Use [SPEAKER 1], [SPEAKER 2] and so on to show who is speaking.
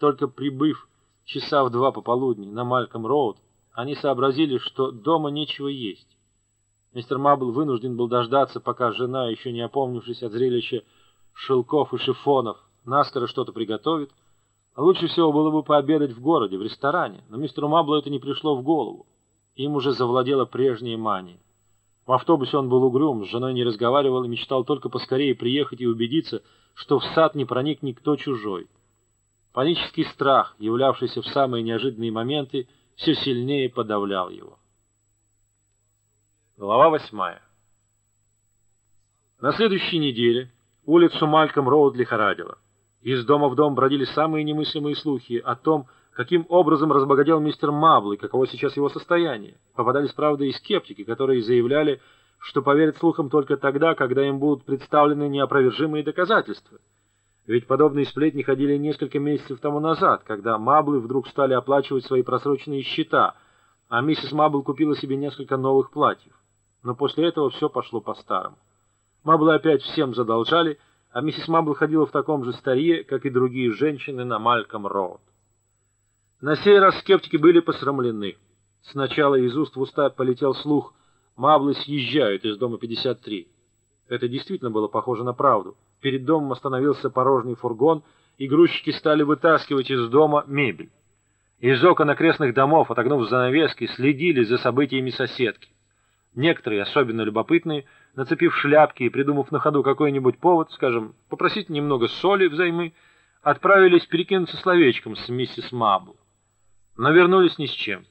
[SPEAKER 1] Только прибыв часа в два пополудни на Мальком-Роуд, они сообразили, что дома нечего есть. Мистер Мабл вынужден был дождаться, пока жена, еще не опомнившись от зрелища шелков и шифонов, наскоро что-то приготовит. Лучше всего было бы пообедать в городе, в ресторане, но мистеру Маблу это не пришло в голову. Им уже завладела прежняя мания. В автобусе он был угрюм, с женой не разговаривал и мечтал только поскорее приехать и убедиться, что в сад не проник никто чужой. Панический страх, являвшийся в самые неожиданные моменты, все сильнее подавлял его. Глава восьмая. На следующей неделе улицу Мальком Роуд лихорадило. Из дома в дом бродили самые немыслимые слухи о том, каким образом разбогател мистер Мабл и каково сейчас его состояние. Попадались, правда, и скептики, которые заявляли, что поверят слухам только тогда, когда им будут представлены неопровержимые доказательства. Ведь подобные сплетни ходили несколько месяцев тому назад, когда Маблы вдруг стали оплачивать свои просроченные счета, а миссис Мабл купила себе несколько новых платьев. Но после этого все пошло по-старому. Маблы опять всем задолжали, а миссис Мабл ходила в таком же старье, как и другие женщины на Мальком-Роуд. На сей раз скептики были посрамлены. Сначала из уст в уста полетел слух «Маблы съезжают из дома 53». Это действительно было похоже на правду. Перед домом остановился порожний фургон, и грузчики стали вытаскивать из дома мебель. Из окон окрестных домов, отогнув занавески, следили за событиями соседки. Некоторые, особенно любопытные, нацепив шляпки и придумав на ходу какой-нибудь повод, скажем, попросить немного соли взаймы, отправились перекинуться словечком с миссис Мабл. Но вернулись ни с чем.